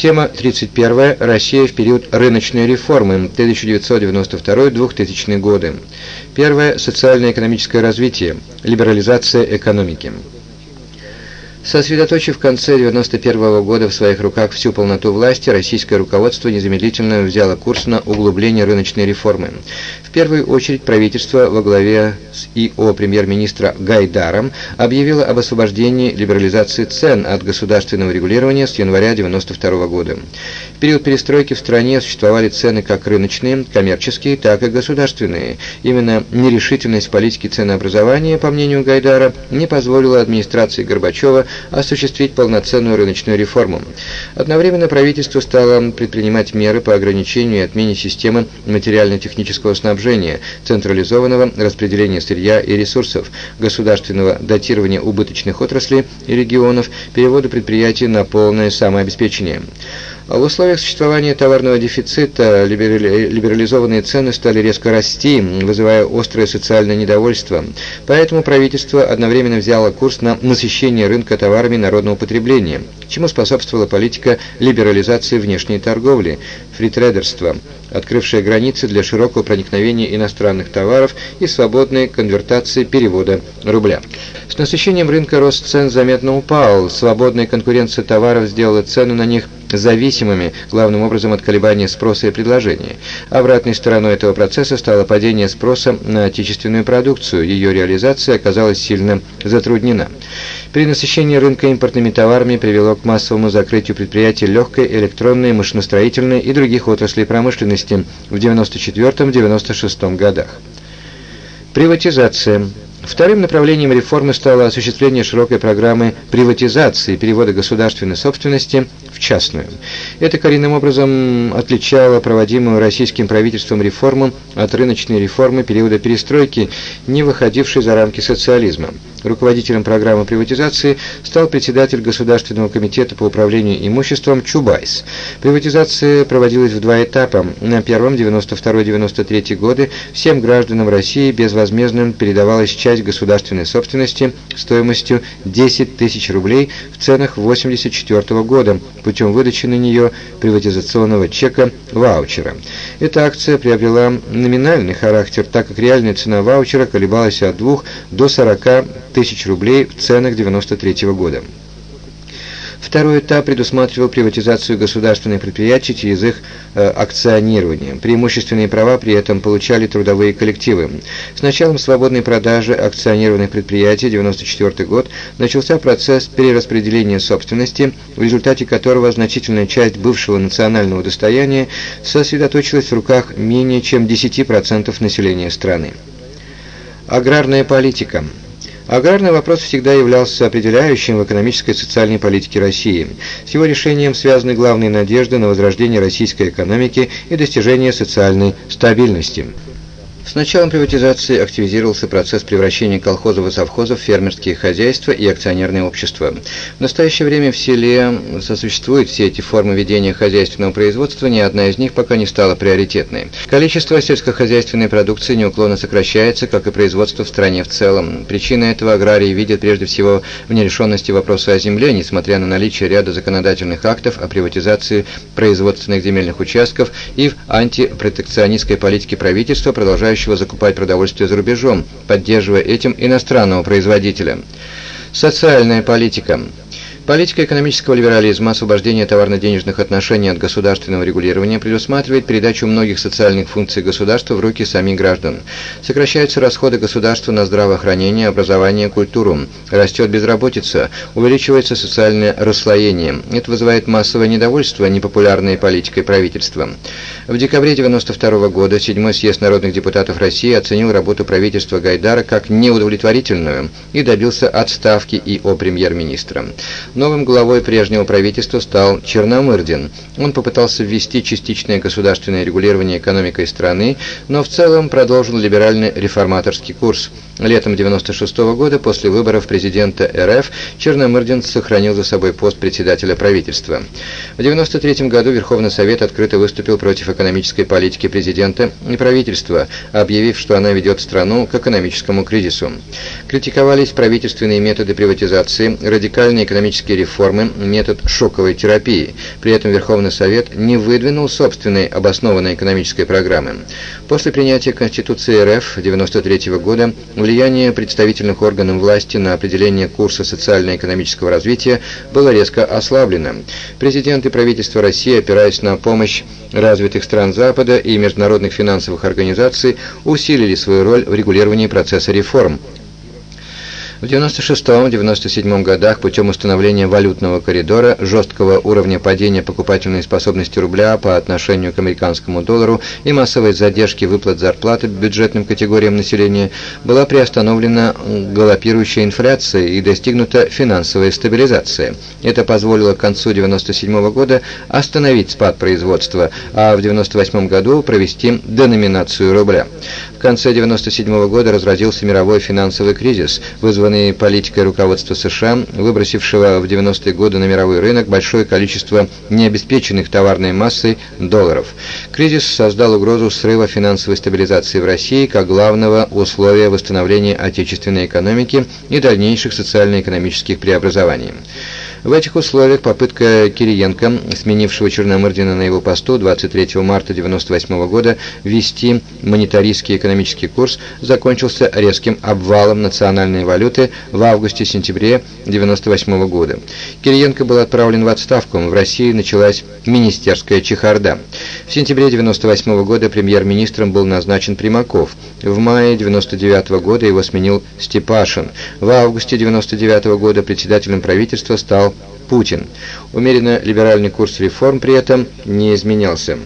Тема 31. Россия в период рыночной реформы 1992-2000 годы. Первое. Социально-экономическое развитие. Либерализация экономики. Сосредоточив в конце 1991 года в своих руках всю полноту власти, российское руководство незамедлительно взяло курс на углубление рыночной реформы. В первую очередь правительство во главе с ИО премьер-министра Гайдаром объявило об освобождении либерализации цен от государственного регулирования с января 1992 года. В период перестройки в стране существовали цены как рыночные, коммерческие, так и государственные. Именно нерешительность политики ценообразования, по мнению Гайдара, не позволила администрации Горбачева осуществить полноценную рыночную реформу. Одновременно правительство стало предпринимать меры по ограничению и отмене системы материально-технического снабжения, централизованного распределения сырья и ресурсов, государственного датирования убыточных отраслей и регионов, перевода предприятий на полное самообеспечение. В условиях существования товарного дефицита либерализованные цены стали резко расти, вызывая острое социальное недовольство. Поэтому правительство одновременно взяло курс на насыщение рынка товарами народного потребления, чему способствовала политика либерализации внешней торговли, фритрейдерства, открывшая границы для широкого проникновения иностранных товаров и свободной конвертации перевода рубля. С насыщением рынка рост цен заметно упал, свободная конкуренция товаров сделала цены на них зависимыми главным образом от колебания спроса и предложения. Обратной стороной этого процесса стало падение спроса на отечественную продукцию, ее реализация оказалась сильно затруднена. Перенасыщение рынка импортными товарами привело к массовому закрытию предприятий легкой, электронной, машиностроительной и других отраслей промышленности в 1994-1996 годах. Приватизация. Вторым направлением реформы стало осуществление широкой программы приватизации, перевода государственной собственности в частную. Это коренным образом отличало проводимую российским правительством реформу от рыночной реформы периода перестройки, не выходившей за рамки социализма. Руководителем программы приватизации стал председатель Государственного комитета по управлению имуществом Чубайс. Приватизация проводилась в два этапа. На первом 92-93 годы всем гражданам России безвозмездно передавалась часть государственной собственности стоимостью 10 тысяч рублей в ценах 84 года путем выдачи на нее приватизационного чека ваучера. Эта акция приобрела номинальный характер, так как реальная цена ваучера колебалась от 2 до 40 тысяч рублей в ценах 93 -го года. Второй этап предусматривал приватизацию государственных предприятий через их э, акционирование. Преимущественные права при этом получали трудовые коллективы. С началом свободной продажи акционированных предприятий 1994 год начался процесс перераспределения собственности, в результате которого значительная часть бывшего национального достояния сосредоточилась в руках менее чем 10% населения страны. Аграрная политика – Аграрный вопрос всегда являлся определяющим в экономической и социальной политике России. С его решением связаны главные надежды на возрождение российской экономики и достижение социальной стабильности. С началом приватизации активизировался процесс превращения колхозов и совхозов в фермерские хозяйства и акционерные общества. В настоящее время в селе сосуществуют все эти формы ведения хозяйственного производства, ни одна из них пока не стала приоритетной. Количество сельскохозяйственной продукции неуклонно сокращается, как и производство в стране в целом. Причина этого аграрии видят прежде всего в нерешенности вопроса о земле, несмотря на наличие ряда законодательных актов о приватизации производственных земельных участков и в антипротекционистской политике правительства, продолжающей желающего закупать продовольствие за рубежом, поддерживая этим иностранного производителя. Социальная политика. Политика экономического либерализма, освобождение товарно-денежных отношений от государственного регулирования предусматривает передачу многих социальных функций государства в руки самих граждан. Сокращаются расходы государства на здравоохранение, образование, культуру. Растет безработица, увеличивается социальное расслоение. Это вызывает массовое недовольство непопулярной политикой правительства. В декабре 1992 года седьмой съезд народных депутатов России оценил работу правительства Гайдара как неудовлетворительную и добился отставки ИО премьер-министра. Новым главой прежнего правительства стал Черномырдин. Он попытался ввести частичное государственное регулирование экономикой страны, но в целом продолжил либеральный реформаторский курс. Летом 1996 -го года, после выборов президента РФ, Черномырдин сохранил за собой пост председателя правительства. В 1993 году Верховный Совет открыто выступил против экономической политики президента и правительства, объявив, что она ведет страну к экономическому кризису. Критиковались правительственные методы приватизации, радикальные экономические экономические реформы метод шоковой терапии. При этом Верховный Совет не выдвинул собственной обоснованной экономической программы. После принятия Конституции РФ 1993 года влияние представительных органов власти на определение курса социально-экономического развития было резко ослаблено. Президент и правительство России, опираясь на помощь развитых стран Запада и международных финансовых организаций, усилили свою роль в регулировании процесса реформ, в 96-97 годах путем установления валютного коридора, жесткого уровня падения покупательной способности рубля по отношению к американскому доллару и массовой задержки выплат зарплаты бюджетным категориям населения была приостановлена галопирующая инфляция и достигнута финансовая стабилизация. Это позволило к концу 97 года остановить спад производства, а в 98 году провести деноминацию рубля. В конце 97 года разразился мировой финансовый кризис, вызванный политикой руководства США, выбросившего в 90-е годы на мировой рынок большое количество необеспеченных товарной массой долларов. Кризис создал угрозу срыва финансовой стабилизации в России как главного условия восстановления отечественной экономики и дальнейших социально-экономических преобразований. В этих условиях попытка Кириенко, сменившего Черномырдина на его посту 23 марта 1998 года, ввести монетаристский экономический курс, закончился резким обвалом национальной валюты в августе-сентябре 1998 года. Кириенко был отправлен в отставку, в России началась министерская чехарда. В сентябре 1998 года премьер-министром был назначен Примаков. В мае 1999 года его сменил Степашин. В августе 1999 года председателем правительства стал Путин. Умеренно либеральный курс реформ при этом не изменялся.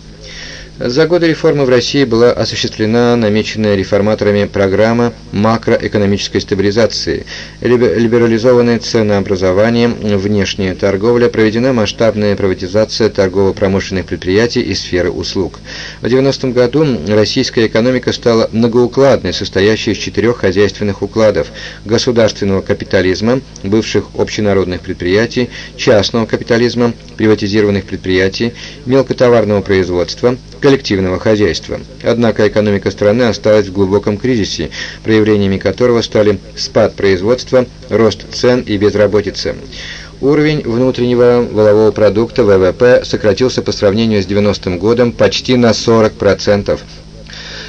За годы реформы в России была осуществлена намеченная реформаторами программа макроэкономической стабилизации, либерализованное ценообразование, внешняя торговля, проведена масштабная приватизация торгово-промышленных предприятий и сферы услуг. В 90-м году российская экономика стала многоукладной, состоящей из четырех хозяйственных укладов – государственного капитализма, бывших общенародных предприятий, частного капитализма, приватизированных предприятий, мелкотоварного производства – коллективного хозяйства. Однако экономика страны осталась в глубоком кризисе, проявлениями которого стали спад производства, рост цен и безработица. Уровень внутреннего волового продукта ВВП сократился по сравнению с 90-м годом почти на 40%,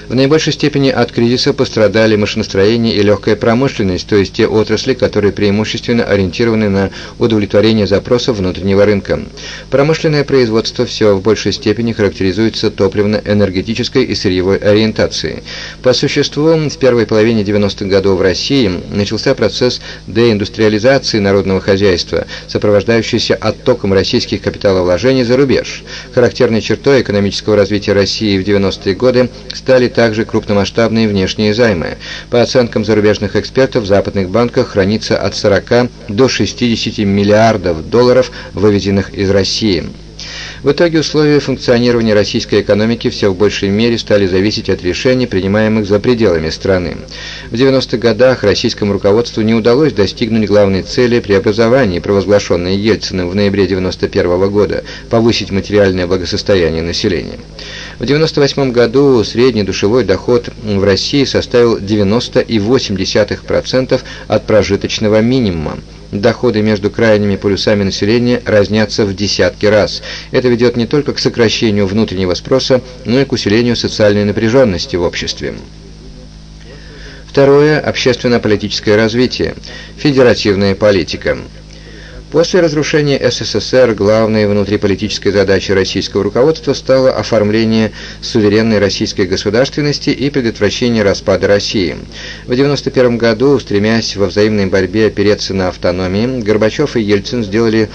в наибольшей степени от кризиса пострадали машиностроение и легкая промышленность, то есть те отрасли, которые преимущественно ориентированы на удовлетворение запросов внутреннего рынка. Промышленное производство все в большей степени характеризуется топливно-энергетической и сырьевой ориентацией. По существу, с первой половины 90-х годов в России начался процесс деиндустриализации народного хозяйства, сопровождающийся оттоком российских капиталовложений за рубеж. Характерной чертой экономического развития России в 90-е годы стали также крупномасштабные внешние займы. По оценкам зарубежных экспертов, в западных банках хранится от 40 до 60 миллиардов долларов, выведенных из России. В итоге условия функционирования российской экономики все в большей мере стали зависеть от решений, принимаемых за пределами страны. В 90-х годах российскому руководству не удалось достигнуть главной цели преобразования, провозглашенной Ельциным в ноябре 1991 года – повысить материальное благосостояние населения. В 1998 году средний душевой доход в России составил 90,8% от прожиточного минимума. Доходы между крайними полюсами населения разнятся в десятки раз. Это ведет не только к сокращению внутреннего спроса, но и к усилению социальной напряженности в обществе. Второе – общественно-политическое развитие, федеративная политика. После разрушения СССР главной внутриполитической задачей российского руководства стало оформление суверенной российской государственности и предотвращение распада России. В 1991 году, стремясь во взаимной борьбе опереться на автономии, Горбачев и Ельцин сделали